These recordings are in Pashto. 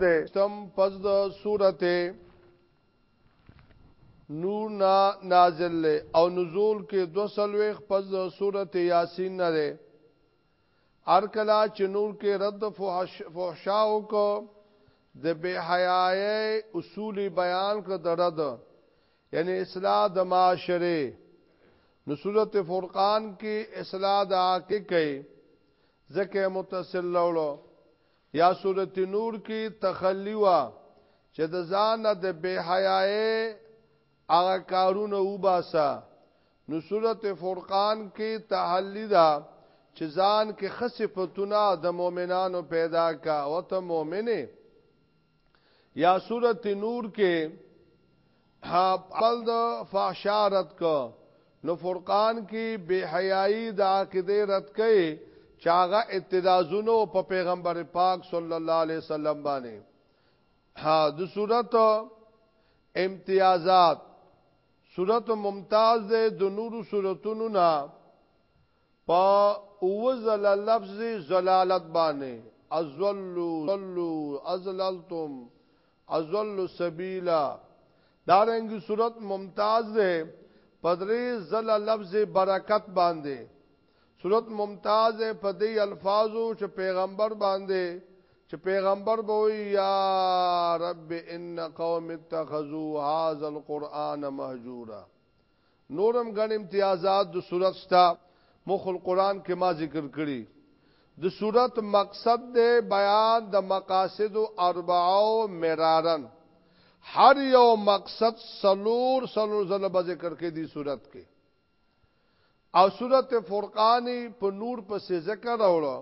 ده تم پس د سورته نور نا نازل له او نزول کې دو سلويخ پس د سورته یاسین نه ده ار کلا چې نور کې رد فحش فحشاو کو د بے حیاي اصول بیان کړ د رد یعنی اصلاح د معاشره نو سورته فرقان کې اصلاح د عاقه کوي ځکه متصل لولو یا سورت نور کی تخلی وا چې د ځان د بے حیاي هغه کارونه وباسا نو سورت فرقان کې تحلی دا چې ځان کې خصفتونه د مؤمنانو پیدا کا او ته مؤمنه یا سورت نور کې خپل د فحشا رد کو نو فرقان کې بے حیايي د عقیده رد کړي چاغه اتدازونو په پیغمبر پاک صلی الله علیه وسلم باندې ها د صورت امتیازات صورت ممتاز ده د نورو صورتونو نه په اووه ځله لفظ ضلالت باندې، اضلوا، ضلوا، اضللتم، اضلوا السبیلا، دارنګه صورت ممتاز ده په درې ځله لفظ برکت باندې، صورت ممتاز ده په دې الفاظو چې پیغمبر باندې چې پیغمبر به وی یا رب ان قوم اتخذوا هذا القرآن مهجورا نورم ګڼ امتیازات د صورت شته مخ القرآن کې ما ذکر کړي د صورت مقصد دی بیان د مقاصد اربعو مرارن هر یو مقصد سلور سلور زله به ذکر کې دی صورت کې او صورت فرقانی په نور په ذکر راوړو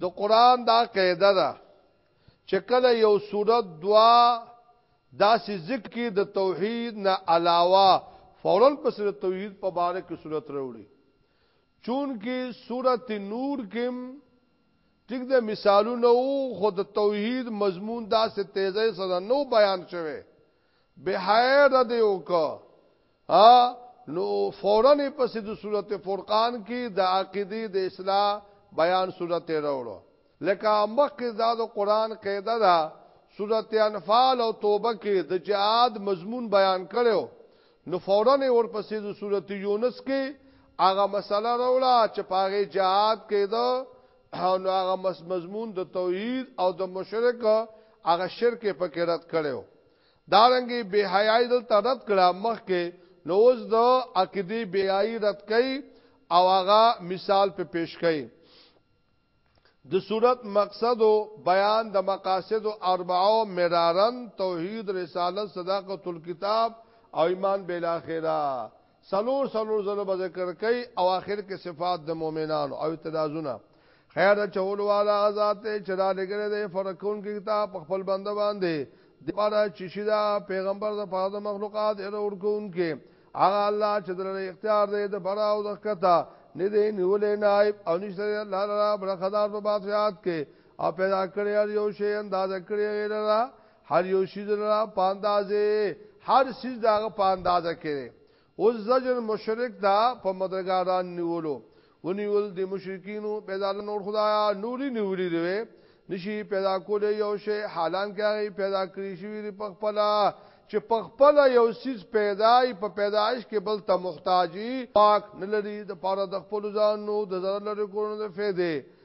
د قران دا قاعده ده چې کله یو صورت دوا داسې ذکر د توحید نه علاوه فورا پس د توحید په باره کې صورت راوړي چون کې صورت نور کې ټیک د مثالونه او خود توحید مضمون دا سه تیزه سره نو بیان شوه به حیر د یو کا ا نو فورن په سید صورت فرقان کې د عقیده د اصلاح بیان صورت راوړو لکه مخکې دا د قران قاعده ده صورت انفال او توبه کې د جهاد مضمون بیان کړو نو فورن ورپسې د صورت یونس کې هغه مسله راوړه چې پاره جهاد کې دا او نو هغه مضمون د توحید او د مشرک هغه شرک په کې رد کړو دارنګي بے حیاي دلته رد کړه مخکې نو اوس د عقیدې بې حیاي رد کوي او هغه مثال په پیش کوي د صورت مقصد او بیان د مقاصد او اربعو مرارن توحید رسالت صداقت الكتاب او ایمان بالاخره څلور څلور ځله به ذکر کوي او آخر کې صفات د مؤمنانو او اعتراضونه خیر چول والا ذات چې را لګل دی فرقون کې کتاب خپل بنده باندې د پاره چې شي دا پیغمبر د پاره د مخلوقات اره ورکون کې هغه الله چې در اختیار دی د برا او د خطا نه دی نیولې نائب او نشته الله لرا برخدار په باطیات کې او پیدا کړی یو شی انداز کړی غیر الله هر یو شیز لرا پاندازه هر شیز داغه پاندازه کړي او زجر مشرک دا په مدرګاران نیولو ونیول د مشرکینو پیدا نور خدایا نوري نیولي دی نشي پیدا کولې یو شی حالان کې هغه پیدا کړی شي ویری په خپل چې په خپل یو سیس پیدای په پیدایش کې بل ته محتاجی پاک نلري د پاره د خپل ځانو د زړه لري کولو د فائدې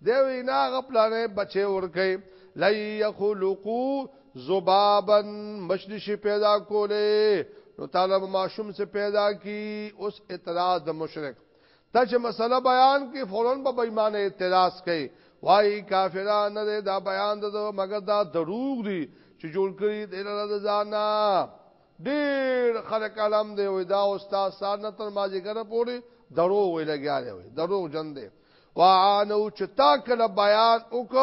دی وی نه هغه پلانه بچي ورکي لای یخلقو زبابن مشلی شي پیدا کوله نو طالب ماشوم سے پیدا کی اوس اعتراض د مشرک ته چې مسله بیان کی فورن په بېمانه اعتراض کوي وای کافرانه نه دا بیان د مګر دا دروغ دي چې جوړ کړی د ځانا ډیر خره کلام دی وای دا استاد سار نه تر ماجیګر پوری دروغ وی لګیا دی وای دروغ جن دی وانو چې تا کله بیان وک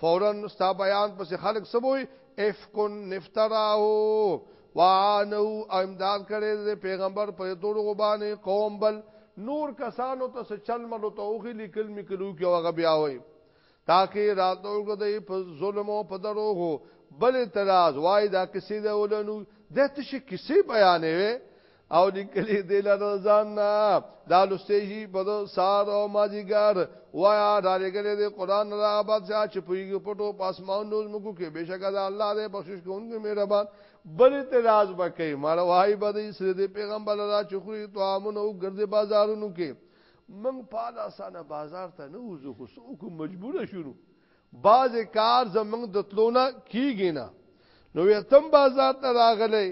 فورا ستا بیان پس خلق سبوی افکن نفتراهو وانو امداد کړي د پیغمبر پر دروغ باندې قوم بل نور کسانو ته چل ملو ته اوخي لیکل میکلو کې هغه بیا وای تاکي راتلو ګدای په ظلم او په دروغو بل اعتراض وای دا کسی د ولنو د تشي کسی بیانوي او لیکلي د لرزان نه دا لستېږي په سار او مازیګر وایا دا لګلې د قران را بعد چې په یو پټو پاسمان نوز مکو کې بشکره د الله د بخشش کوونکی مهربان بل اعتراض وکي مړ وای بده سره د پیغمبر را چخري تو امن او ګرځي بازارونو کې موږ په لاسانه بازار ته نه وځو خو څوک مجبور شونو باز کار زمنګ د تلونه کیږي نه نو یې تم بازار ته راغلې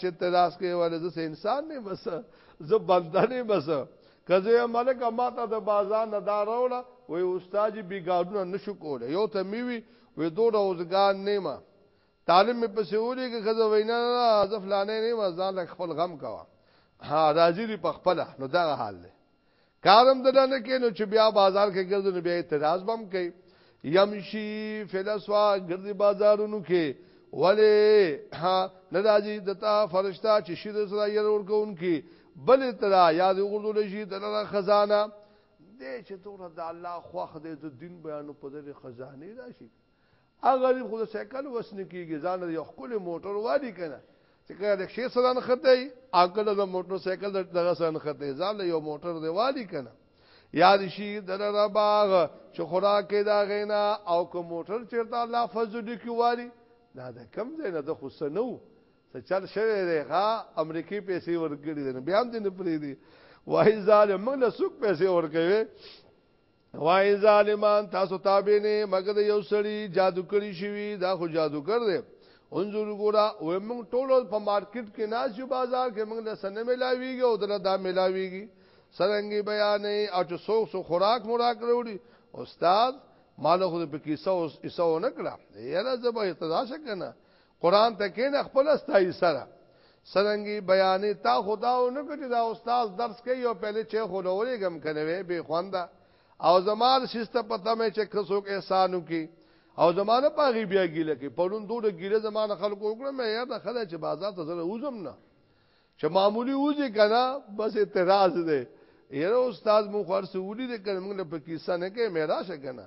چې تلاش کوي ولې زه انسان نه بس زه بنده نه بس کزه ملک ما ته د بازار نه دا راوړه وې استاد بیګارونه نشو کوله یو ته میوي وې دوه روزګار نه ما طالب مې پسې ولي کې خزه وینا نه ځفلانه نه ما ځان له خپل غم کوا ها راځي دی په خپل نو دا حال دی کارم دلانه کې نو چې بیا بازار کې ګرځو نو بیا اعتراض بم کوي یمشي فلسوا ګرځي بازارونو کې ولی ها ناراضي دتا فرشتہ چې شید سره یې ورکون کې بل ترا یاد غردو لشي دلته خزانه دې چې دوره د الله خوخ دې د دین بیانو په دې خزانه راشي هغه غریب خو د سایکل وس نه کیږي ځان د یو خپل موټر وادي کنه چې کله د شې سره نه خته ای اګل د موټر سایکل دغه سره نه خته ځان له یو موټر دی وادي کنه یاد شي د را باغ چې خوراک دا غینا او کوم موټر چیرته الله فضل کی وادي دا د کم ځای نه د خو سنو څه چل شوی دی ها امریکای پیسې ورګړي بیا هم دې نه پری دی وای ظالم موږ له سوق پیسې ورکوي وای ظالمان تاسو تابع نه مګر یو سړی جادو کړی شوی دا خو جادوګر دی انظر ګورا و موږ ټول په مارکیټ کې ناس یو بازار کې موږ له سن ملاویږي او دله دا ملاویږي سرنګي بیانې او چې څوک څو خوراک موراک وروړي استاد مال خو په کیسه او ایسو نه کړه یاره زبا اقتدا شکنه قران ته کین خپل استای سره سرنګي بیانې تا خداو نه کړي دا استاد درس کوي او پهله چې خو لوري غم کنه وي به خواندا او زمار شسته پته مې چې خسوک احسانو کې او زمانه پاغي بیا ګیله کې پرون دوه ګیله زمانه خلکو وکړه مې یاد خدای چې بازار ته زره وزم نه چې معمولی وځي کنه بس اعتراض دی یره استاد مو خرڅ ولي دې کړم موږ په کیسه نه کې مې راشه کنه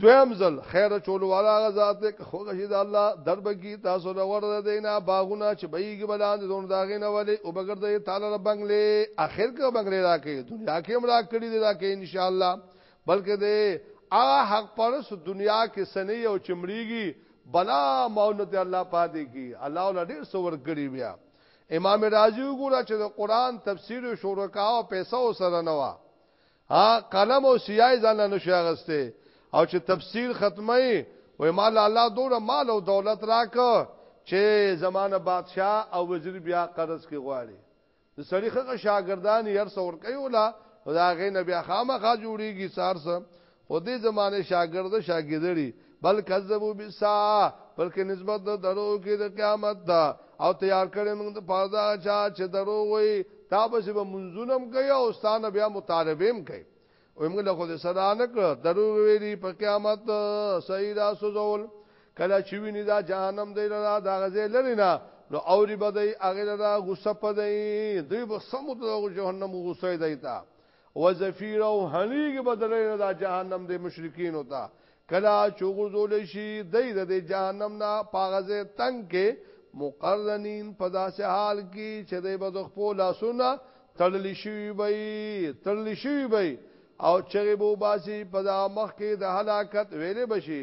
دویم ځل خیر چول والا غزاد دې خو غشي د الله درب کی تاسو له ور دینا باغونه چې بېګ بلان دون داغې نه ولې او بغیر د تعالی رب بنگلې اخر کې بنگلې راکې دنیا کې هم راکړي دې راکې ان شاء الله بلکې دې هغه حق پرس دنیا کې سنې او چمړيږي بلا مونته الله پاتې کی الله ول ډېر سور کړی بیا امام رازی وګوره چې د قران تفسیر او شورکا او پیسو سره نه وا ها قلم او سیای ځان نه شي اغسته او چې تفسیر ختمه وي مال الله دونه مال او دولت راک چې زمانه بادشاہ او وزیر بیا قرض کې غواړي د سړي خغه شاګردان یې هر څور کوي ولا دا غي نبی خامخا جوړیږي سارسه او دې زمانه شاګرد شاګردړي بل کذبو بسا بلکې نسبت د درو کې د قیامت دا او تیار کړي موږ د پازا چا چې درو وي تا به به منځونم کوي او ستانه بیا مطالبه هم کوي او موږ له خو دې صدا نه کړ درو ویلي په قیامت صحیح را سوزول کله چې ویني دا جهنم دی لرا دا غزه لري نه نو اوري بدای هغه لرا غصه پدای دوی به سمو ته جهنم غصه دی تا وزفیر او هنیګ بدلین دا جهنم دې مشرکین ته کلا چوغرزول شي دای د دې جهنم نه پاغزه تنگ کې مقرنین په داسې حال کې چې دې بد خپل لاسونه تړل شي وي تړل شي وي او چغې بو باسي په دا مخ کې د هلاکت ویلې بشي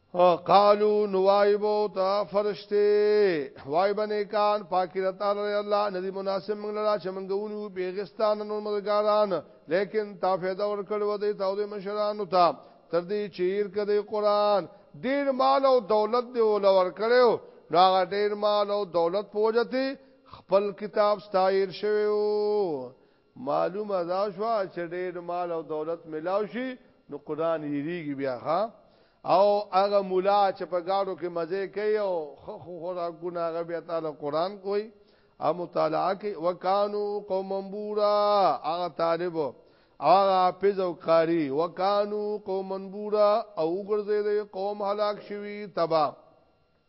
قالو نوایبو تا فرشته وای بنه کان پاکی رتا لري الله ندی مناسب موږ لرا چې موږ ونیو بیغستان نور مدګاران لیکن تا فایده ور کړو دی تا د مشرانو تا تر دې چیر کده قران ډیر مال او دولت دی ول ور کړو دا ډیر مال او دولت پوجتی خپل کتاب ستایر شویو معلومه دا شو چې ډېر مال او دولت ملاو شي نو قران یریږي بیا ها او هغه مولا چې په گاډو کې مزه کوي او خو خو را ګناغه بیا تعالی قران کوي او مطالعه کوي وکانو قوم بورا هغه طالب هغه حافظ او قاری وکانو قوم بورا او ګرځي قوم هلاک شوی تبا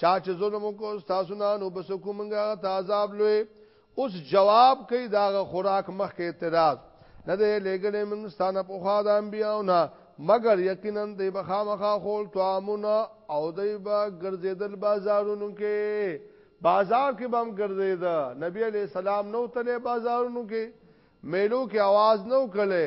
چا چې ظلم کو تاسو نه نو بس کومنګا ته عذاب لوي اوس جواب کوي دا خوراک مخ کې اعتراض نه دی لګلې موږ ستانه په خوا د انبیاونه مگر یقینا دی بخامخه خول طعامنا او دی با ګرځیدل بازارونو کې بازار کې بم ګرځیدا نبی علی سلام نو تله بازارونو کې میلو کې आवाज نو کړي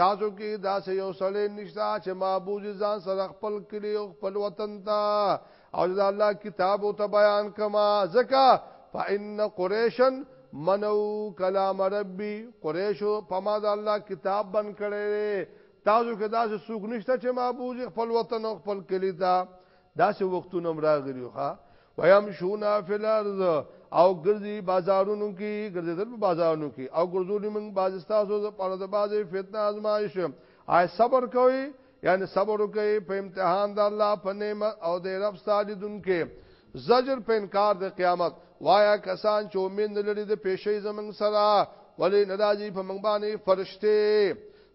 تاسو کې دا سه یو سړی نشته چې معبود ځان سره خپل کړي او خپل وطن ته او دا الله کتاب او ته بیان کما زکا فإن قریشن منو کلام ربي قریش په ما دا الله کتاب بن کړي تاسو کې دا سه سوق نشته چې معبود خپل وطن او خپل کړي تا دا سه وختونه راغلی ښا ويمشونا فی الارض او ګرځي بازارونو کې ګرځي دل بازارونو کې او ګرځولې موږ باز تاسو د پاره د بازي فتنه آزمائش آی صبر کوي یعنی صبر کوي په امتحان د الله په نعمت او د رب ساجدون کې زجر په انکار د قیامت وایا کسان چې امید لري د پیشې زمنګ سره ولی ناراضي په منګ باندې فرشته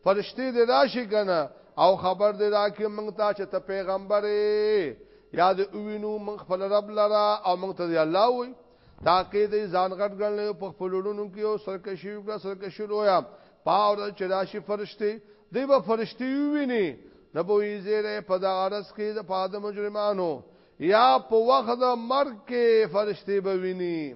فرشتي دې راشي کنه او خبر دې را کې مونږ ته چې ته پیغمبر یا دې وینو مونږ خپل رب لرا او مونږ ته الله وي تاکي دې ځان غټ ګڼل په خپل لونو کې او سرکشي وکړه سرکشي رویا پاو چې راشي فرشتي دې به فرشتي ویني نبوي زیره په دا عرض کې د پاد مجرمانو یا په وخت د مرګ کې فرشتي به ویني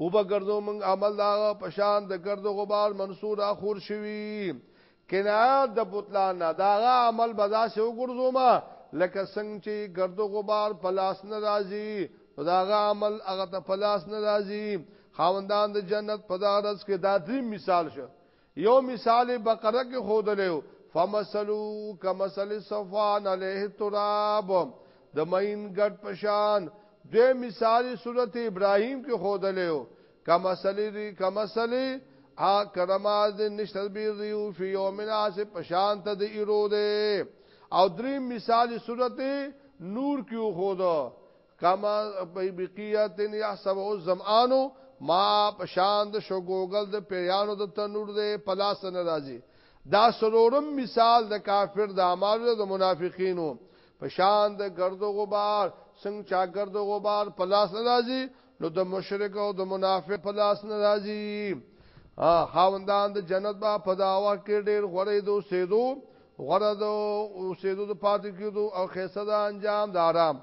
او به ګرځو موږ عمل دا په شان د ګرد غبار منصور اخور شوی کنا د بوتلان نه دا عمل بدا سه وګرځو ما لکه څنګه چې ګرد غبار پلاس ناراضي دا عمل هغه ته پلاس ناراضي خاوندان د جنت په دارس کې دا درې مثال شو یو مثال بقره کې خودلیو فمثلو کمثل صفوان علیه التراب د مین ګټ پشان دوی مثال صورت ابراهیم کې خودلیو کمثل ری کمثل ا کرماز د نشتر بی ریو فی یوم ناس پشان ته د ایرو ده او دریم مثال صورت نور کې خود کما بیقیت یحسب الزمان ما پشان د شګوګل د پیانو د تنور د پلاس ناراضي دا سلورم مثال د کافر د اعمالو د منافقینو پشان د گرد و غبار څنګه چا گرد و غبار پلاس ناراضي نو د مشرک او د منافق پلاس ناراضي خاوندان د جنت با پداوا کې ډېر غوړې دوسېدو غره دو اوسېدو د پاتې کېدو او خیسه د انجام د آرام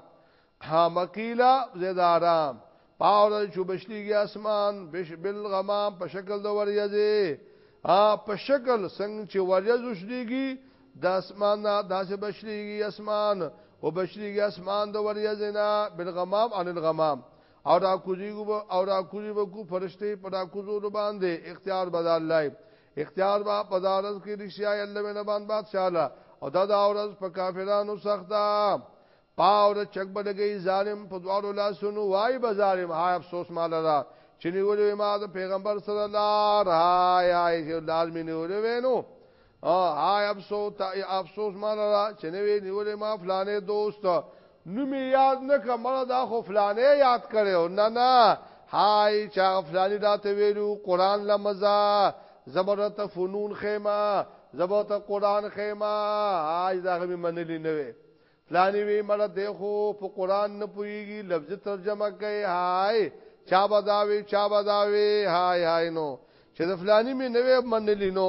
ها مقیلا زید آرام پاور چې بشلیږي اسمان بش بل غمام په شکل د وریځې ا په شکل څنګه چې وریځ وشلیږي د اسمان نه داسې بشلیږي اسمان او بشلیږي اسمان د وریځې نه بل غمام ان الغمام او را کوزیږي او را کوزیږي فرشته پر را کوزو باندې اختیار بدل لای اختیار با پدارز کی رشیا الله مهربان بادشاہ لا او دا دا اورز په کافرانو سختا پاور چک بلګی ظالم په دوارو لاسونو وای به ظالم های افسوس مال را چنی ولې ما د پیغمبر صلی الله های های لال مینه ولې وینو های افسوس افسوس مال را چنی وی نیولې ما فلانه دوست نوم یاد نه کړه مړه دا خو فلانه یاد کړو نه نه هاي چا فلانی راته ویلو قران لمزا زبرت فنون خیمه زبرت قران خیمه هاي دا غمی منلی نه وي فلانی وی مړه دی خو په قران نه پويږي لفظ ترجمه کوي هاي چا بداوي چا بداوي هاي هاي نو چې د فلانی می نه وي منلی نو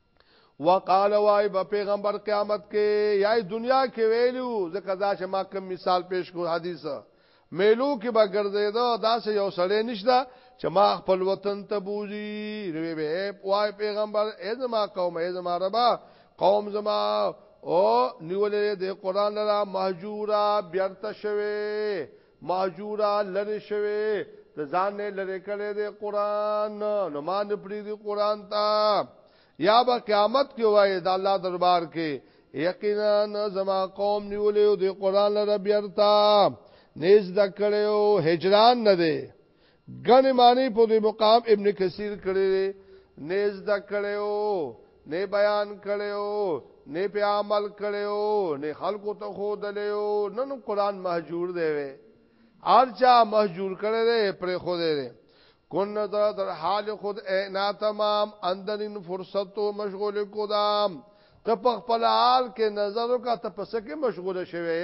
وقال وای په پیغمبر قیامت کې یا دنیا کې ویلو ځکه دا چې ما کوم مثال پیش کو حدیث میلو کې به ګرځیدو دا چې یو سړی نشته چې ما خپل وطن ته بوزي روي به وای پیغمبر اې زما قوم اې زما ربا قوم زما او نیولې د قران لرا مهجورا بیرته شوه مهجورا لری شوی د ځان نه لری کړي دی قران نو ما نه پری دی قران تا یا به قیامت کې وای د الله دربار کې یقینا زما قوم نیولې دی قران لره بیرتا نیز د کړو هجران نه دی ګنې معنی په دې مقام ابن کثیر کړي دي نه زده کړو نه بیان کړو نه په عمل کړو نه خلکو ته خو دلیو نن قران مهجور دی وي ارچا مهجور کړي دي پر خو دې دي کون نظر در حال خود اینا تمام اندرین فرصت و مشغول کدام ته په خپل حال کې نظر وکړه ته پس کې مشغول شوی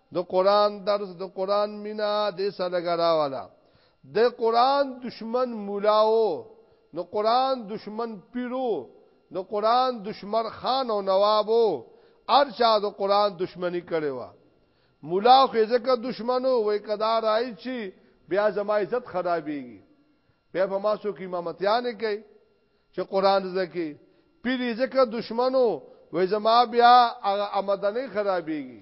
د قران درس د قران مینا دې سره غرا والا د قران دشمن مولاو د قران دشمن پیرو د قران دشمن خان او نوابو ارچا د قران دشمنی کړي وا مولا خو ځکه دشمنو وای کدا راي چی بیا زما عزت خرابېږي بیا په ما سو کې امامتیان کوي چې قران زکه پیری زکه دشمنو وې زما بیا هغه آمدنی خرابېږي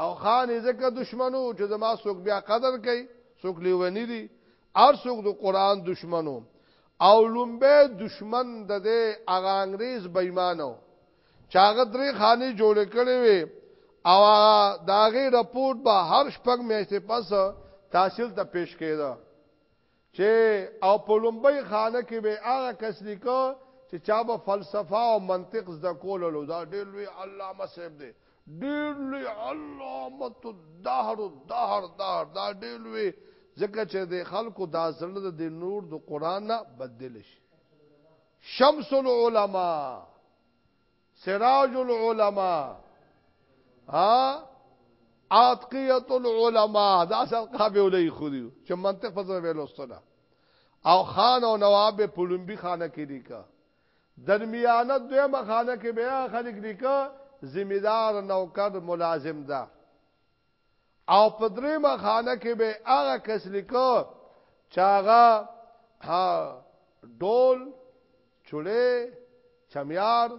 او خان زکه دشمنو چې زما څوک بیا قدر کوي څوک لیونی دي ار څوک د قران دشمنو او لومبه دشمن د دې هغه انګريز بېمانو چاغه درې خاني جوړ کړي وي او داغه رپورت به هر شپږ میاشتې پس تحصیل ته پیش کېده چې او په لومبۍ خانه کې به هغه کس لیکو چې چا به فلسفه او منطق زده کولو دا ډېر لوی علامه صاحب دی ډېر لوی علامه الدهر الدهر دهر دا ډېر لوی ځکه چې د خلکو دا زړه د نور د قران نه بدل شي شمس العلماء سراج العلماء ها عتقیت العلماء دا اصل قابه ولې خو دی چې منطق په ځای ویلوستله او خان او نواب په لومبي خانه کې دی کا درمیانه دویمه خانه کې بیا خلک دی کا ذمہ دار نوکر ملازم ده او په دریمه خانه کې به هغه کس لیکو چاغه ها ډول چولې چمیار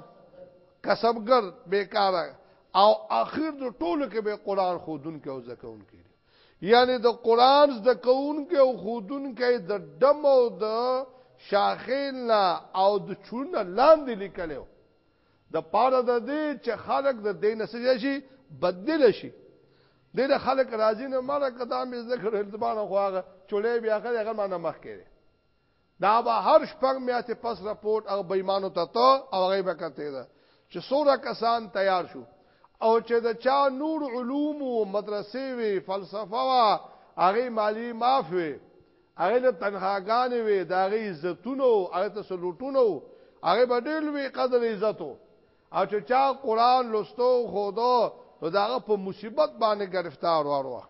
کسبګر بیکاره او اخر د ټولو کې به قران خودون کې او زکون کې یعنی د قران د کون کې او خودون کې د دم او د شاخیل نه او د چون لاندې لیکلو د پاره د دې چې خلک د دین سره شي بدل شي د دې خلک راضي نه مړه کدا مې ذکر التبان خو هغه چولې بیا کړي هغه معنی مخ کړي دا به هر شپږ میاتې پس رپورت هغه بېمانو ته ته او هغه به کته ده چې سوره کسان تیار شو او چې د چا نور علوم او مدرسې وي فلسفه وا هغه مالی معاف وي هغه له تنخاګانې وې، د هغه عزتونه وو، هغه ته څه لوټونه وو، هغه به ډېر لوی قدر عزت وو او چې چا قرآن لوسته او ښوده نو د هغه په مصیبت باندې ګرفتار وروه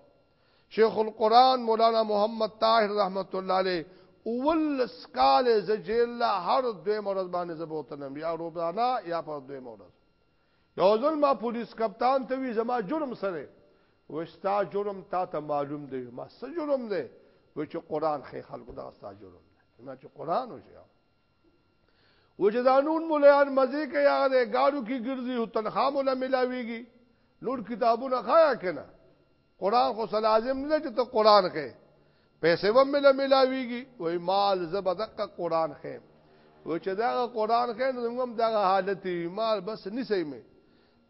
شیخ القرآن مولانا محمد طاهر رحمت الله علیه اولس کال زه جیل له هر دوی مورز باندې زه بوتلم یا روبانه یا پر دوی مورز یو ځل ما پولیس کپتان ته وی زما جرم څه دی و ستا جرم تا ته معلوم دی ما څه جرم دی و چې قران خې خلکو دا ستا جرم دی ما چې قران وشي و چې دا نون مولان مزه کوي هغه د ګاډو کې ګرځي او تنخوا مولا ملاويږي نور کتابونه خایا کنه قران خو لازم نه چې ته قران کې پیسې و مل ملاويږي وای مال زبدق قران کې و چې دا قران کې نو موږ دا حالت مال بس نسې مې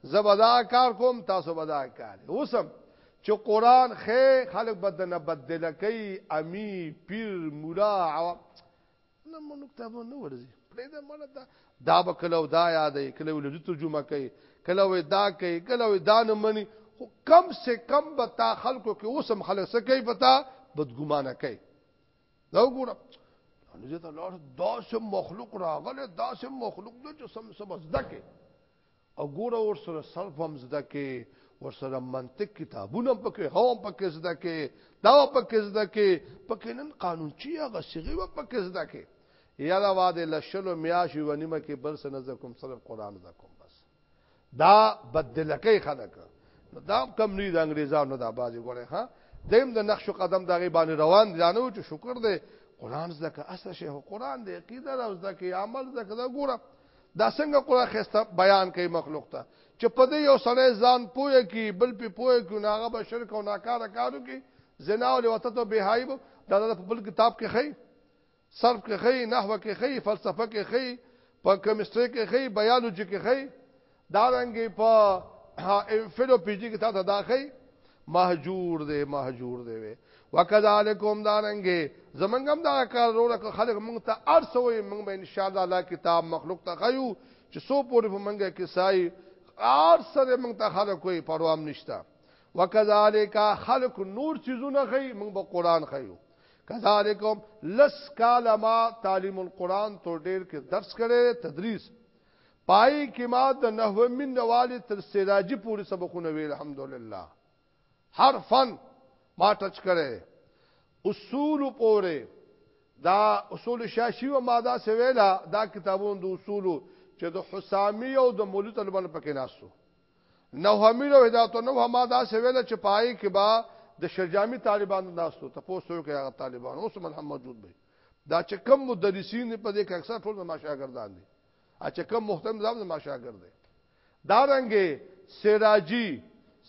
زبدا کار کوم تاسو بدا کار اوسم چې قران خې خلک بدنه بدل کوي امي پیر مولا نه مونږ کتابونه نه ورځي پرېده مړه دا دا به کله دا یادې کله ولې ترجمه کوي کله وې دا کوي کله وې دا نه مني خو کم سه کم به تا خلکو کې اوسم خلک څه کوي پتا بدګمانه کوي دا وګوره نو زه ته لار داسې مخلوق راغله داسې مخلوق دې چې سم سم زده کې او ګوره ورسره صرف هم زده کې ورسره منطق کتابونه پکې هو پکې زده کې دا پکې زده کې پکې نن قانون چی هغه صيغه و پکې زده کې یاره واده لشلو میاشي و نیمه کې بل سن زده کوم صرف قران زده کوم بس دا بدلکې خلک نو دا کم نه د انګريزانو دا بازي ګوره ها دیم د نقش قدم دغه باندې روان دي نو چې شکر دې قران زده که اصل شی قران دې عقیده او زده کې عمل زده که دا ګوره دا څنګه قران خسته بیان کوي مخلوق ته چې په دې یو سړی ځان پوهه کی بل په پوهه کی ناغه به شرک او ناکار کارو کی زنا او لوته ته بهایب دا د بل کتاب کې خي صرف کې خي نحوه کې خي فلسفه کې خي په کیمستري کې خي بایولوژي کې خي دا رنګ په فلوپیجي کې تاسو دا خي مهجور دی مهجور دی وی وکذالکم دارنګي زمنګم دا کار وروره که خلک مونږ ته ارسوي مونږ به ان شاء الله الله کتاب مخلوق ته خيو چې سو پورې په مونږه کې سای ار سره مونږ ته خلک کوئی پروام نشتا وکذالک خلق نور چیزونه خي مونږ به قران خيو کذالکم لس کالما تعلیم القرآن تو ډیر کې درس کړي تدریس پای کې ما د نحو من نواله تر سراجی پوری سبقونه ویل الحمدلله هر فن ما ټچ کړي اصول پوره دا اصول شاشی او ماده سویلا دا کتابون د اصول چې د حسامی او د مولوی طالبان پکې ناسو نو حمید او هدایت نو ما دا سویلا چې پای کې با د شجامی طالبان ناسو تاسو ته کوم طالبان اوس محمد جود به دا چې کم مدرسین په دې کې اکثر ټول زما شاګردان دي ا چې کم محترم زام زما شاګرد دي دا رنګه سراجی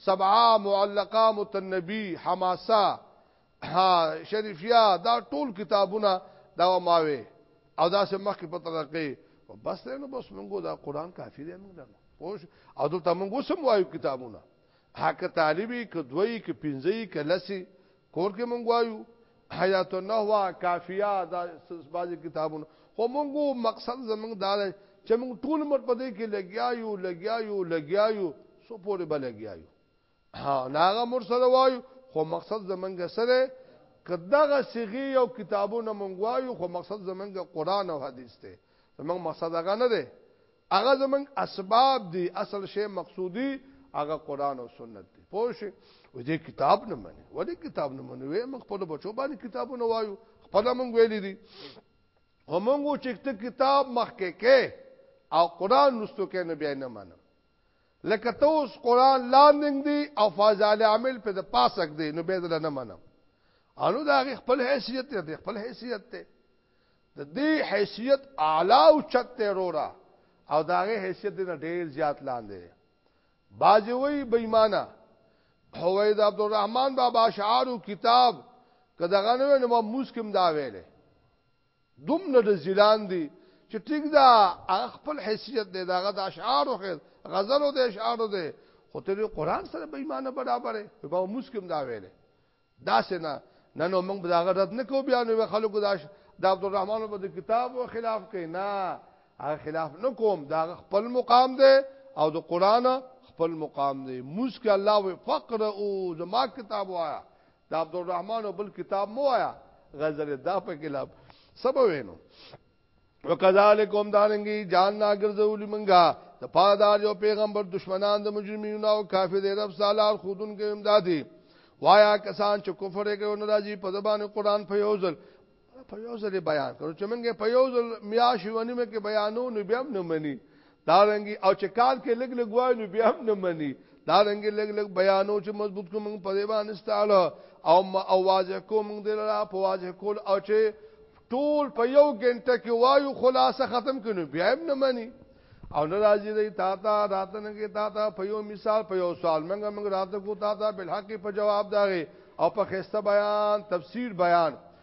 سبعه معلقه متنبی حماسه ها شریفیا دا ټول کتابونه دا ماوي او دا سه مخکې په ترقې بس نه بس موږ دا قران کافی دی موږ نه پوش او دلته موږ سم وایو کتابونه حق طالبي ک دوی ک پنځي ک لسی کور کې مونږ وایو حیات النحو کافیه دا بعضی کتابونه خو مونږ مقصد زمونږ دا دی چې مونږ ټول مر په دې کې لګیا یو لګیا یو لګیا یو سو پورې به لګیا یو ها ناغه مر سره وایو خو مقصد زمونږ سره کداغه صيغه یو کتابونه مونږ وایو خو مقصد زمونږ قران او حدیث ته زمونږ مقصد هغه نه دی هغه زمونږ اسباب دي اصل شی مقصودی هغه قران او سنت دي پوه شئ و دې کتاب نه مني و دې کتاب نه مني وې موږ خپل بچو باندې کتابونه وایو خپل موږ ویلې دي همغه چې ته کتاب مخکې کې او قران نستو کې نه بیا نه منه لکه ته اوس قران لاندې دی او فاضل عامل په د پاسک دی نو به دل نه منه انو دا خپل حیثیت دی خپل حیثیت دی د دې حیثیت اعلی او چت ته رورا او داغه حیثیت دې نه ډیر زیات لاندې باجی وی بېمانه حوید عبدالرحمن بابا شعارو کتاب کداغه نو نو مسکم دا ویلې دوم نه د زیلان دی چې ټیک دا خپل حیثیت دی داغه د اشعارو خیر غزلو د اشعارو دی خو ته قرآن سره بېمانه برابرې په مسکم دا ویلې داسې نه نه نو موږ دا غرض نه کو بیا نو خلکو دا د عبدالرحمن په کتاب خلاف کینا هغه خلاف نه کوم دا خپل مقام دی او د قران خپل مقام دی موس کې الله و فقر او زما کتاب وایا د عبدالرحمن بل کتاب مو وایا غزل دا په خلاف سبا وینو وکذالک هم دارنګي جان نا ګرځول منګه د پادار یو پیغمبر دشمنان د مجرمینو او کافر دی رب سالار خودن کې امدادي وایا کسان چې کفر یې کوي ناراضي په زبان قران په یو ځل په یو ځل بیان کړو چې موږ په یو ځل میاشي ونیمه کې بیانو نو بیا هم نه مني دا رنګي او چې کال کې لګ لګ وای نو بیا هم نه مني دا رنګي لګ لګ بیانو چې مضبوط کوم په دې باندې ستاله او ما اواز کوم دې لرا په واز کول او چې ټول په یو غنټه کې وایو خلاصه ختم کینو بیا هم نه مانی او نه راځي دی تا تا راتن کې تا تا په یو مثال په یو سوال منګ منګ رات کو تا تا بل حق په جواب داغه او په خسته بیان تفسیر بیان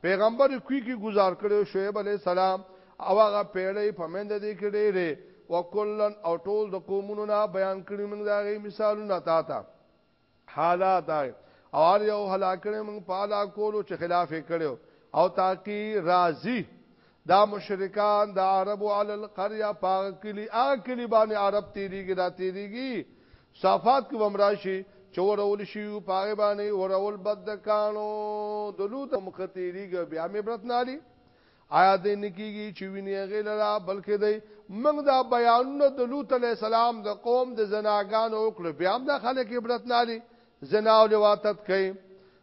پیغمبر کوی کی گزار کړو شعیب علیه السلام او هغه پیړی په مند دی کې ډېرې وکلن او ټول د قومونو نه بیان کړی موږ دا غي مثالونه تا تا حالات او هر یو هلاکړې موږ په علا کولو چې خلاف کړو او تاکي راضی دا مشرکان د عربو علی القريه په هغه کلي هغه کلي باندې عرب تېرېږي را تېرېږي صافات کې به هم راشي چې ورول شي په هغې باندې ورول بد د کاڼو د لوط مخه تېرېږي بیا هم عبرت نه اخلي آیا دی نه کېږي چې ویني هغې لره بلکې دی موږ دا بیانونه د لوط علیه السلام د قوم د زناګانو وکړو بیا هم دا خلک عبرت نه اخلي زنا او لواطت کوي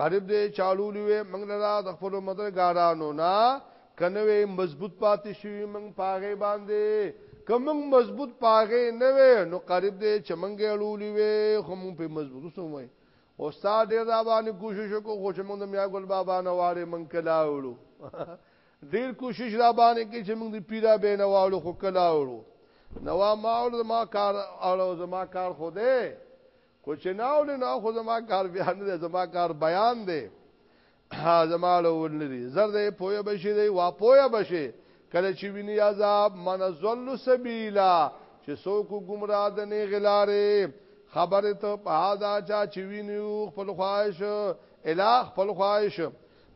قریب دې چالولي وي موږ لرا د خپل مدرګارانو نه کنه وي مضبوط پاتې شي موږ پاغه باندې کوم مضبوط پاغه نه وي نو قریب دې چې موږ لولي وي خو موږ په مضبوط سومای او ستا ډیر دا باندې کوشش وکړو خو چې موږ د میا ګل بابا نه واړې موږ کلا وړو ډیر کوشش را باندې کې چې موږ د پیرا به نه واړو خو کلا وړو نو ما اور ما کار او زما کار خو دې خو چې ناو نه نو خو زما کار بیا نه دی زما کار بیان دی ها زما له ولري زر دې پوهه بشي دی وا پوهه بشي کله چې ویني عذاب من ذل سبیلا چې څوک گمراه د نه غلاره خبره ته په دا چا چې وینیو خپل خواهش الہ خپل خواهش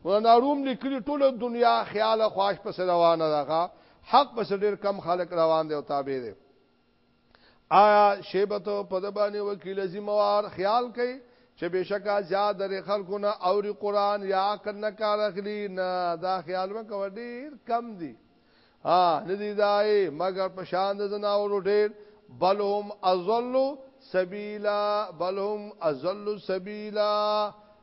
مولانا روم لیکلی ټول دنیا خیال خواهش پس روانه ده حق پس ډیر کم خلق روان دی او تابع دی آیا شیبته په د باندې وکیل ذمہوار خیال کوي چې بشکا زیاد در خلکو نه او قرآن یا عقل نه کار اخلي نه دا خیال وکړ ډیر کم دي ها ندی دای مگر په شان د زناور ډیر بلهم ازل سبیلا بلهم ازل سبیلا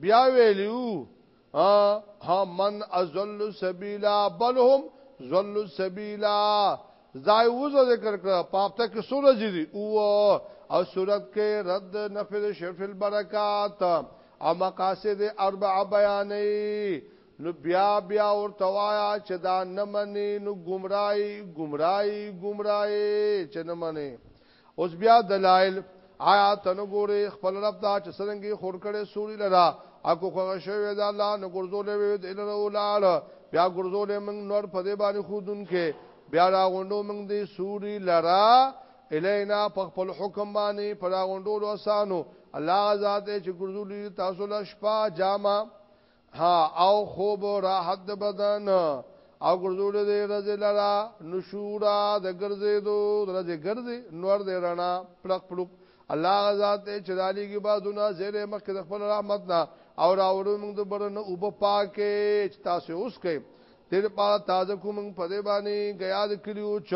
بیا ویلیو ها من ازل سبیلا بل هم زل سبیلا زای وزو ذکر کړه پاپته کې سوره جری او او صورت کې رد نفذ شرف البرکات او مقاصد اربع بیانې نو بیا بیا ور توایا چې دا نه منی نو گمراهی گمراهی گمراهی چې نه منی اوس بیا دلایل آیا تنو ګوري خپل رب دا چې څنګه خور کړي سوري لرا اكو خوغه شوی دا الله نو ګرځولې وي د اله ولال بیا ګرځولې موږ نور په دې باندې خودون کې بیا را غونډو موږ دې سوري لرا الینا په خپل حکم باندې پر غونډو لوسانو الله ذات چې ګرځولې تاسو له شپه جامه ها او خوب او راحت د بدن او ګرځول دې رزه لرا نشورا د ګرځې دو رزه ګرځې نور دې رڼا پلق پلق الله غزاد ته چرالي کې بازونه زیره مخ د خپل رحمت نه او راوړو موږ د برن او په پاکه چې تاسو اوس کې تیر په تازه کوم په دې باندې غیا د کلیو چ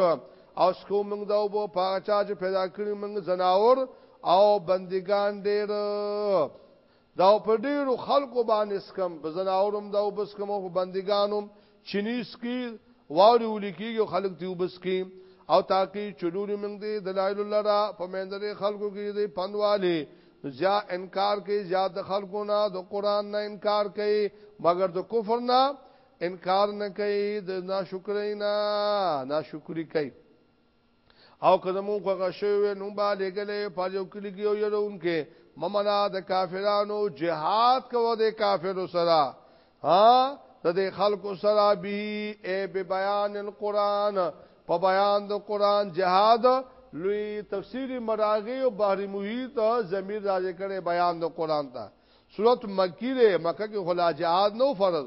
او سکو موږ دا وبو پاغه چا چې پیدا کړی موږ زناور او بندگان ډېر دا او په ډیرو خلکو باندې سکم په زناور هم دا او بس کوم په بندګانو چینی سکی واوري ولیکيږي خلک ته وبس کی او تاکي چلوري موږ دي دلایل الله را په مندري خلکو کې دي پندوالي زیا انکار کوي زیاد خلکو نه د قران نه انکار کوي مګر د کفر نه انکار نه کوي د ناشکرۍ نه ناشکری کوي او که زمون خوښه شوی وی نو با لګلې په یو کلی کې یو يرونکې ممنا د کافرانو جهاد کوو د کافرو سره ها د دې خلکو سره به ای به بیان القرآن په بیان د قرآن جهاد لوی تفسیری مراغی او بحری محیط زمیر راځي کړي بیان د قرآن ته صورت مکی ده مکه کې خلا جهاد نو فرض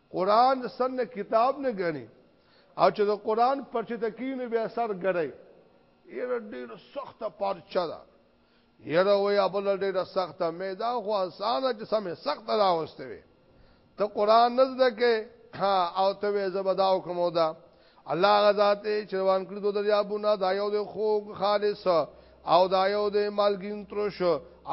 قران سن کتاب نه غني او چې د قران پرچه تکینو بیا سر ګړی یره ډیر سخت پرچه ده یره وې ابل ډیر سخت مې دا خو آسان چې سمې سخت راوستوي ته قران نزد کې ها او ته زبداو کومو ده الله غزاد چې روان کړی دوه دریابونه دا یو د خوګ خالص او دا یو د مالګین ترش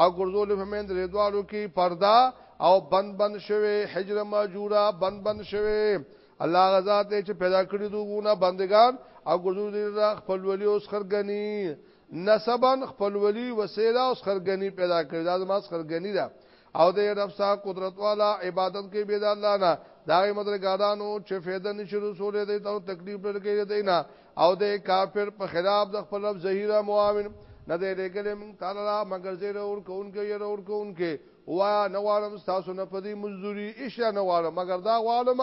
او ګرځول په مند ردوالو کې پردا او بند بند شوی حجر ماجورا بند بند شوی الله غزا ته چې پیدا کړی دوغونه بندگان او ګرځول دي خپل ولی اوس خرګنی نسبن خپل ولی وسیله اوس خرګنی پیدا کړی دا زما خرګنی ده او د رب سا قدرت والا عبادت کوي به د الله نه دا غي مدرګارانو چې فایده نشي رسول دی ته تکلیف لرګي دی نه او د کافر په خلاف د خپل رب زهیره معاون نه دی لګل من تعالی را مگر زیر اور کونکي ير اور کونکي وایا نه غواړم تاسو نه پدی مزدوري ایش نه غواړم مگر دا غواړم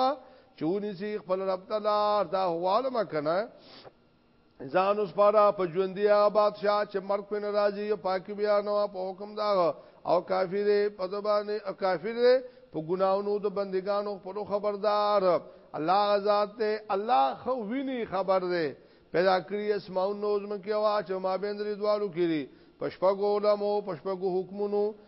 چونی سي خپل رب تعالی دا غواړم کنه ځان اوس پاره په ژوندۍ هغه بادشاہ چې مرګ په ناراضي یو پاکي بیا نو په حکم دا او کافر په دبانې او کافر په ګناونو د بندګانو خپل خبردار الله غزاد ته الله خو ویني خبر ده پیدا کړی اسماعون نو زمکه وا چې ما بندري دوالو کړي پشپغو لمو پشپغو حکمونو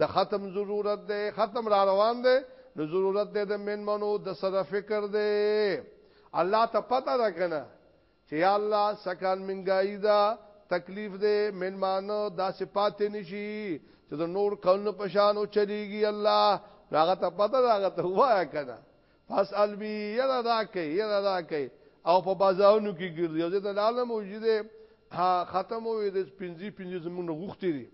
د ختم ضرورت دی ختم را روان دی نو ضرورت دی د من منو د سره فکر دی الله ته پته ده کنه چې یا الله سکان منګای دا تکلیف دی من مانو دا صفات نشي چې د نور کون په شان او چلیږي الله هغه ته پته ده هغه ته وایا کنه پس البی یلا دا کوي یلا دا کوي او په بازارونو کې ګرځي او زه د عالم وجوده ختم وې د پنځي پنځي زمونږ غوښتي دي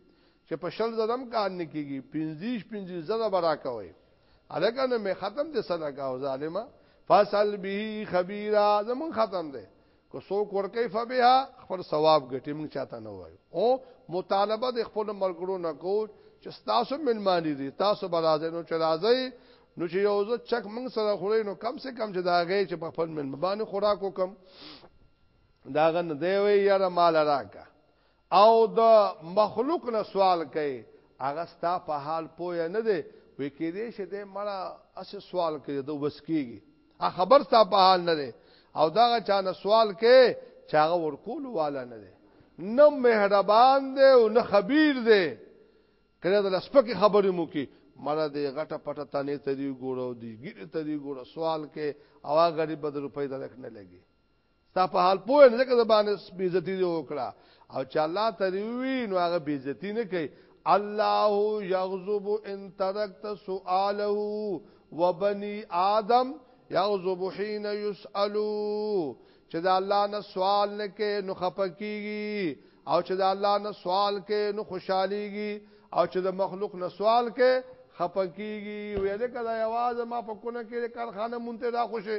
چې په شل زدم کار نه کیږي 25 25 زده برا کوي الګا نه مې ختم دي صدقه او ظالما فصل به خبيرا زمون ختم دي کو سو کور کوي فبها خپل ثواب ګټي مونږ چاته نه وایو او مطالبه د خپل ملګرو نه کو چې تاسو ملمانی دي تاسو برازه نو چې راځي نو چې یو زه چک مونږ سره خوري نو کم سه کم چې دا غي چې په خپل ملمبانه خوراک وکم داغه نه دی وی یاره مال راکا او د مخلوق نه سوال کوي هغه ستا په حال پوه نه دی وی کېدې شه دې مړه اس سوال کوي د وس کېږي ا خبر ستا په حال نه دی او دا چا نه سوال کوي چې هغه ورکول والا نه دی نه مهربان دی او نه خبير دی کله د لسپکه خبرې مو کې مړه دې غټه پټه تنه ته دی ګورو دی ګیره ته دی ګورو سوال کې اوا غریب د روپۍ درک نه لګي ستا په حال پوه نه ځکه زبانه بیزتی دی وکړه او چې الله تریوی نو هغه بیزتی نه کوي الله یغضب ان ترکت سؤاله وبني آدم یغضب حين يسالو چې دا الله نه سوال نه کوي نو خپکیږي او چې دا الله نه سوال کوي نو خوشحاليږي او چې د مخلوق نه سوال کوي خپکیږي ویل کړه یوازې ما په کونه کې کارخانه مونته دا خوشي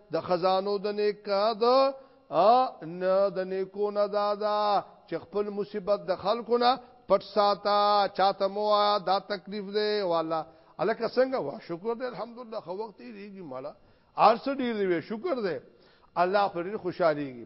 د خزانو د نیکا د ا نه د نیکو نه دادا چې خپل مصیبت د خلکو نه پټ ساته چاته مو دا تکلیف دی والا الکه څنګه وا شکر دې الحمدلله خو وخت یې ریږي مالا ارس ډیر دی شکر دې الله خو ډیر خوشاليږي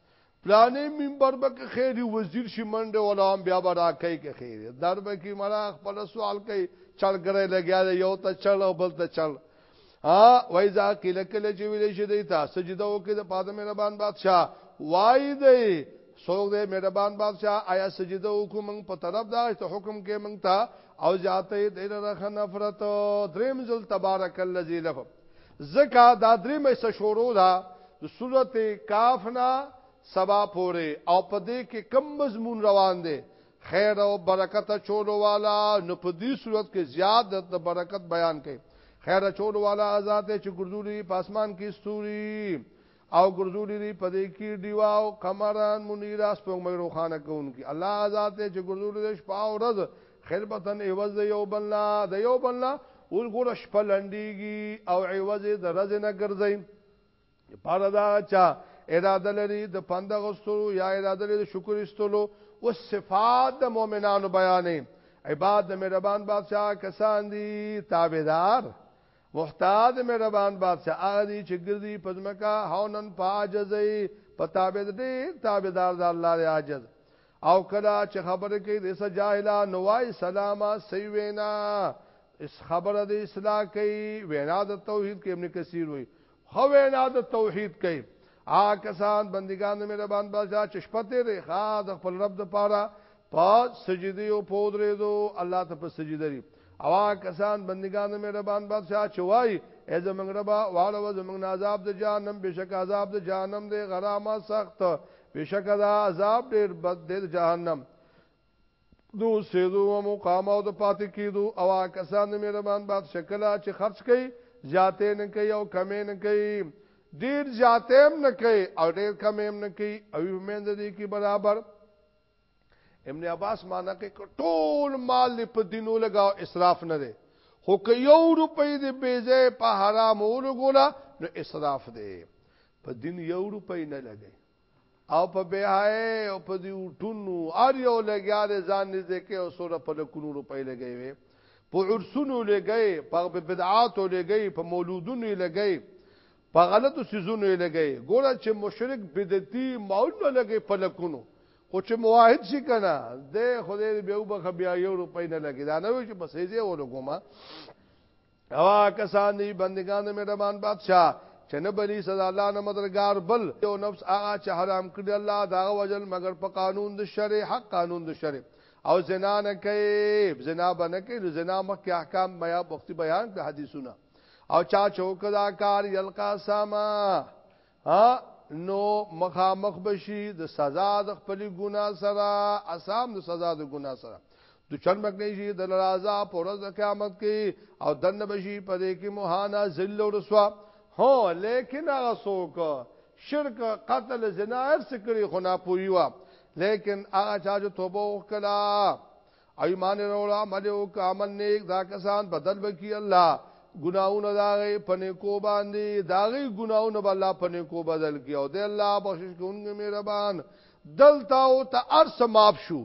پلانې منبر به کې خیر وزیر شي منډه ولا هم بیا به راکای کې خیر در به کې مرا خپل سوال کوي چلګره لګیا دی یو ته چل او بل ته چل ها وای ځا کې لکل چې ویلې شي دی ته سجده وکړه د پادم مهربان بادشاہ وای دی سوګ دې مهربان بادشاہ آیا سجده وکړو موږ په طرف دا ته حکم کې موږ ته او ذاته دې رخ نفرت دریم ذل تبارک الذی لفظ ځکه دا درېمه حصه شروع ده د سورت کهف نه سبا پورې او په دې کې کم مضمون روان دی خیر او برکت چولو والا نو په دې صورت کې زیات د برکت بیان کړي خیر چولو والا آزاد چې ګرځولي په اسمان کې ستوري او ګرځولي دي په دې کې دیوا او قمران منیرا سپوږمۍ روخانه کوونکی الله ذات ته چې ګرځولي دي شپه او ورځ خلبتن ایواز یو بلنا د یو بلنا اوس ګور شپه لنډيږي او ایواز د ورځ نه ګرځي پاره دا چا اراده لري د پند غستلو یا اراده لري د شکر استلو او صفات د مؤمنانو بیانې عباد د مهربان بادشاہ کسان دي تابعدار محتاج مهربان بادشاہ هغه دی چې ګرځي پزمکا هونن پاجزې په تابع دې تابعدار د الله دی عاجز او کلا چې خبره کوي د سجاهلا نوای سلاما سی وینا اس خبره د اصلاح کوي وینا د توحید کې ابن کثیر وي خو وینا د توحید کوي آ کسان بندگان مې ربان بازا چشپته ری خا د خپل رب د پاره په سجدي او پودرې دو الله ته په سجدي لري او آ کسان بندگان مې ربان بادشاہ چوي ای زمنګ ربا واړو زمنګ عذاب د جهنم بشک عذاب د جهنم دی غرامه سخت بشک دا عذاب ډیر بد دی جهنم دو سیدو و مقام او د پاتې کیدو او کسان د مهربان باد شکلا چې خرج کوي زیاتې نه کوي او کمې نه کوي ډیر زیاتې هم نه کوي او ډیر کمې هم نه کوي او مند دي کې برابر ابن عباس معنی کې ټول مال په دینو لگاو اسراف نه دی خو که یو روپۍ دې بیزه په حرام ولګولا نو اسراف دی په دین یو روپۍ نه لګي او په بهای او په دی ټونو ار یو لګیا د ځان نږدې کې او سره په لکونو روپۍ لګی وي په عرسونو لګی په بدعاتو لګی په مولودونو لګی په غلطو سيزونو لګی ګوره چې مشرک بدعتي مولود لګی په لکونو خو چې موحد شي کنه د خدای به وبخ بیا یو روپۍ نه لګی دا نه وي چې بس یې ولګوما اوا کسان دی بندگان مې رمان بادشاہ چې نه بلی صدا الله نه مدرګار بل یو نفس هغه چې حرام کړی الله دا وجل مگر په قانون د شرع حق قانون د شرع او زنا نه کوي زنا باندې کوي زنا مخکې احکام بیا وخت بیان د حدیثونه او چا چوکدا کار یلقا ساما ها نو مخامخ بشي د سزا د خپل ګنا سره اسام د سزا د ګنا سره د چن مګنی شي د لرازا پر ورځ قیامت کې او دن بشي په دې کې موهانا ذل او رسوا هو لیکن هغه څوک شرک قتل زنا هر څه کړی خو نه پوي وا لیکن هغه چا چې توبه وکړه ایمان راول عمل او کامل نیک دا کسان بدل بکی الله ګناونه داغه پنه کو باندې داغه ګناونه بل الله پنه کو بدل کی او د الله بخشش کوونکی مهربان دلتا او ته ارس ماف شو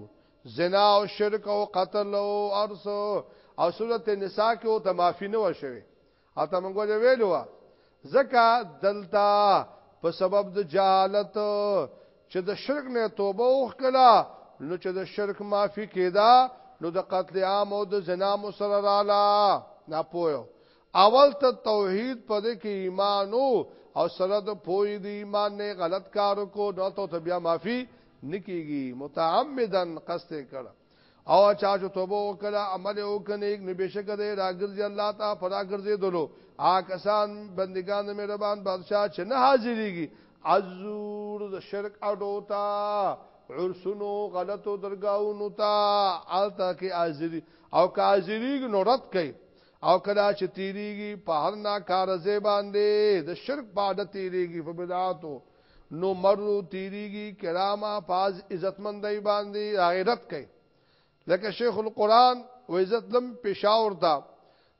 زنا او شرک او قتل او ارس او سورته نساء کې او ته معافي نه وشوي او ته موږ ته ویلو زکه دلتا په سبب د جهالت چې د شرک نه توبه وکړه نو چې د شرک معافي کېدا نو د قتل عام او د زنا مسره رااله نه پوهه اول ته توحید په دې کې ایمان او سره د پوی دی ایمان نه غلط کار کو نو ته بیا معافي نکېږي متعمدن قصد کړه او چا چې توبه وکړه عمل وکنه نو بشک دې راګرځي الله تا پر راګرځي دلو آ کسان بندگان مې ربان بادشاہ چې نه حاضرېږي عزور د شرک اډو تا عرسونو غلطو درگاونو تا آلتا کې حاضرې او که حاضرېږي نو رد کوي او کدا چې تیریږي په هر ناکار زی باندې د شرک باندې تیریږي په بدعاتو نو مرو تیریږي کرامه پاز عزتمندای باندې غیرت کوي لکه شیخ القران و عزت لم پېښور دا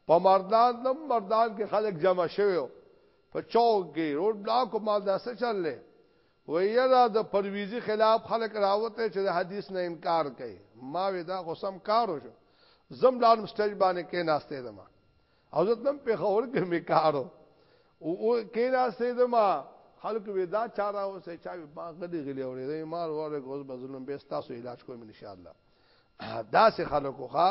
په مردان لم مردان کې خلک جمع شوی په چوک کې روډ بلاک او مال داسه چللې ویرا د پرویزی خلاف خلک راوته چې د حدیث نه انکار کوي ما ودا غسم کارو شو زم لارم سټیج باندې کې ناشته دما او زه تم په خور کې مې کارو او او کې را سیدم خلق وی دا چاره او سې چا ما غلي غلي اورې دې مار وره کوز بزلم به تاسو علاج کوم ان شاء الله دا سه خلکو ښا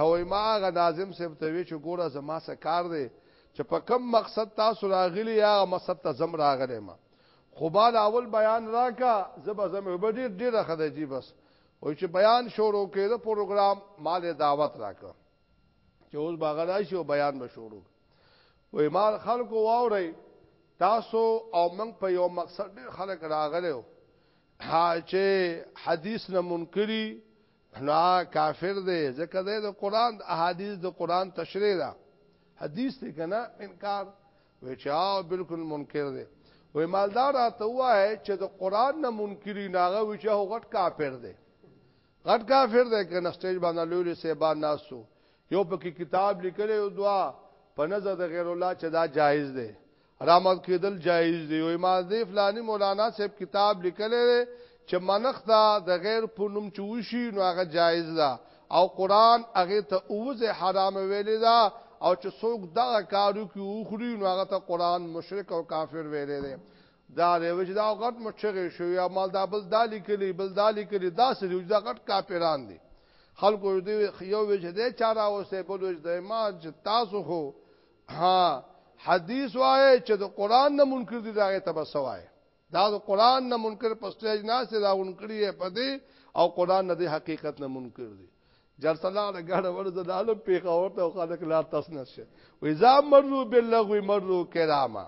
او ما غ ناظم سب ته وی چې ګوره زما سره کار دی چې په کم مقصد تاسو راغلی یا مقصد ته زم راغلی ما خو بال اول بیان راکا زبا زم به ډیر ډیر خدای جی بس او چې بیان شروع کړي د پروګرام مال دعوت راکا چې اوس باغ راشي او بیان به شروع وي ما خلکو واوري تاسو او موږ په یو مقصد ډېر خلک راغلي وو چې حدیث نه منکری نه کافر دی ځکه د قران د احادیث د قران تشریح ده حدیث ته کنه انکار وی چې او بالکل منکر دی وی مالدار ته وای چې د قران نه منکری ناغه وی چې هغه کافر دی غټ کافر دی کنه سټیج باندې لوی لوی سیبان ناسو یو پکې کتاب لیکل او دعا په نظر د غیر الله چې دا جایز دی رامد کېدل جایز دی او امام دی فلانی مولانا صاحب کتاب لیکل چې منختا د غیر په نوم چوشي نو هغه جایز ده او قران هغه ته اوزه حرام ویل ده او چې څوک دا کارو کې وخوري نو هغه ته قران مشرک او کافر ویل ده دا دی وجه دا غټ مچغه شو یا مال دا بل دالی کلی بل دالی کلی دا سری وجه دا غټ کاپیران دي خلکو دې یو وجه دې چارا اوسه بل وجه دې ما چې تاسو خو ها حدیث وایي چې د قران نه منکر دي دا ته بس وایي دا د قران نه منکر پسټیج نه سي دا منکر یې پدې او قران نه د حقیقت نه منکر دي جلسه لاړه غاړه ورځه لاله پیښور ته خلک لار تاس نشه وې ځا مرو باللغو مرو کراما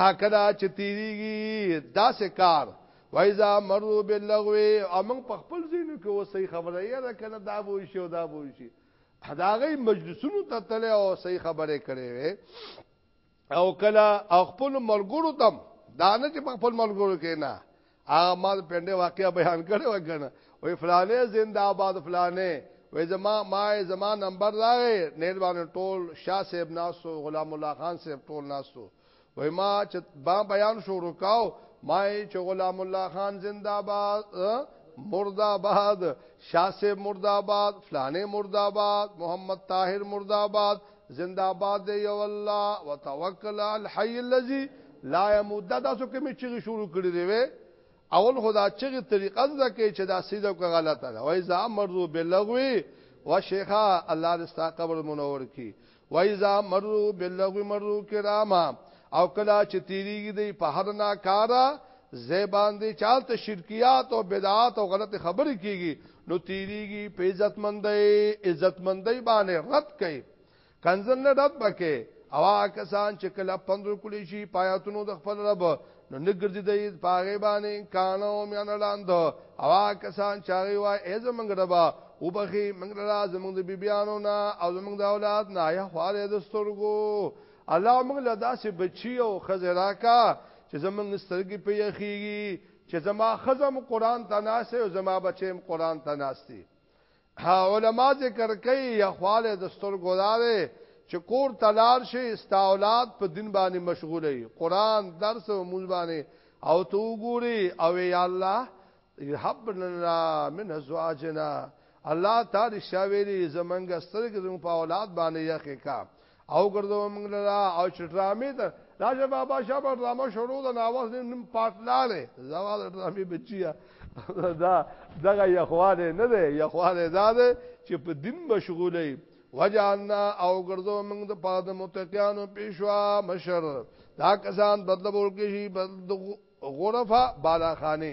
هکذا چې تیریږي داسې کار وای ځا مرو باللغو امنګ په خپل زینو کې وسې خبره یې را کنه دا وو شي او دا وو شي هداغي مجلسونو ته تل او صحیح خبره کړې وې او کله او خپل ملګرو تم دا نه چې خپل ملګرو کې نه هغه ما د پنده واقعیا بیان کړو کنه وې فلانه زنده آباد فلانه وې زما ما زما نمبر راغې نیل باندې ټول شاه صاحب ناسو غلام الله خان صاحب ټول ناسو وې ما چې با بیان شروع کاو ما چې غلام الله خان زنده آباد مرد آباد شاه صاحب مرد آباد فلانه مرد آباد محمد طاهر مرد آباد زنده باد دی یو الله وتوکل علی الحي الذي لا يموت دا تاسو کې می چیغي شروع کړی دی وې اول خدا چیغي طریقه زده کې چې دا سیده کو غلطه ده وای ز امرو بلغوي و شیخا الله دې ستا قبر منور کی وای ز امرو بلغوي مرو کراما او کلا چې تیریږي دی په هر نا کارا زیبان دی چالت شرکیات او بدعات او غلط خبرې کیږي نو تیریږي په عزت مندۍ عزت مندۍ باندې رد کوي کنزل نه رد بکې او کسان چې کله پندر کلی شي پایاتونو د خپل رب نو نګرځي د پاغه باندې کانو میان لاند او کسان چې هغه وای ای زمنګ ربا او بخي منګ را زمنګ د بیبيانو نه او زمنګ د اولاد نه یا خواله د سترګو الله موږ له داسې بچي او خزراکا چې زمنګ سترګې په یخيږي چې زما ښځه هم قرآن ته ناسته او زما بچی هم قرآن ته ناست دي علما ذکر کوي یخواله د سترګو دا دی چې کور ته لاړ شي ستا اولاد په دین باندې مشغول وي قرآن درس او مونځ باندې او ته وګوري او یا الله هب لنا من ازواجنا الله تا دې شاویری زمنګ سترګې زمو په اولاد باندې یخې کا او ګرځو موږ لرا او چټرامې ته راشه بابا شابه ډرامه شروع ده ناواز نیم پاتلاله زوال ډرامې بچیا دا دغه یخواله نه ده یخواله دا ده چې په دین مشغولې وجعلنا او ګرځو موږ د پاد متقینو پیشوا مشر دا کسان بدل ورکې شي بدل غرفه بالا خانه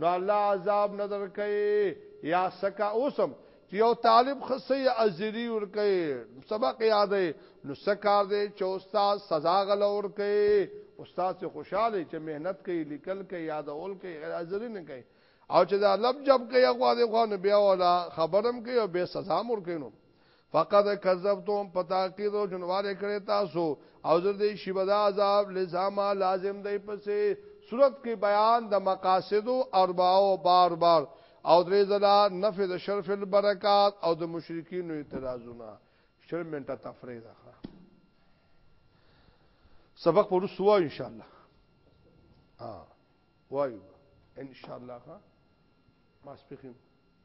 نو الله عذاب نظر کوي یا سکا اوسم چې یو طالب خصي اجری ور کوي سبق یادې نو سکار دې چې استاد سزا غل ور کوي استاد ته خوشاله چې مهنت کوي لیکل کوي یادول کوي اجری نه کوي او چې دا لب جب کوي هغه دې خو نه بیا ولا خبرم کوي او به سزا مور کوي نو فقد کذبتم پتاقید او جنوار کړی تاسو او زر دې شبدا عذاب لزاما لازم دی پسې صورت کې بیان د مقاصد او ارباو بار بار او درې زلا نفذ شرف البرکات او د مشرکین اعتراضونه شرم منټه تفریح ده سبق پر سوا ان شاء الله ها وایو ان شاء الله ها ما سپخیم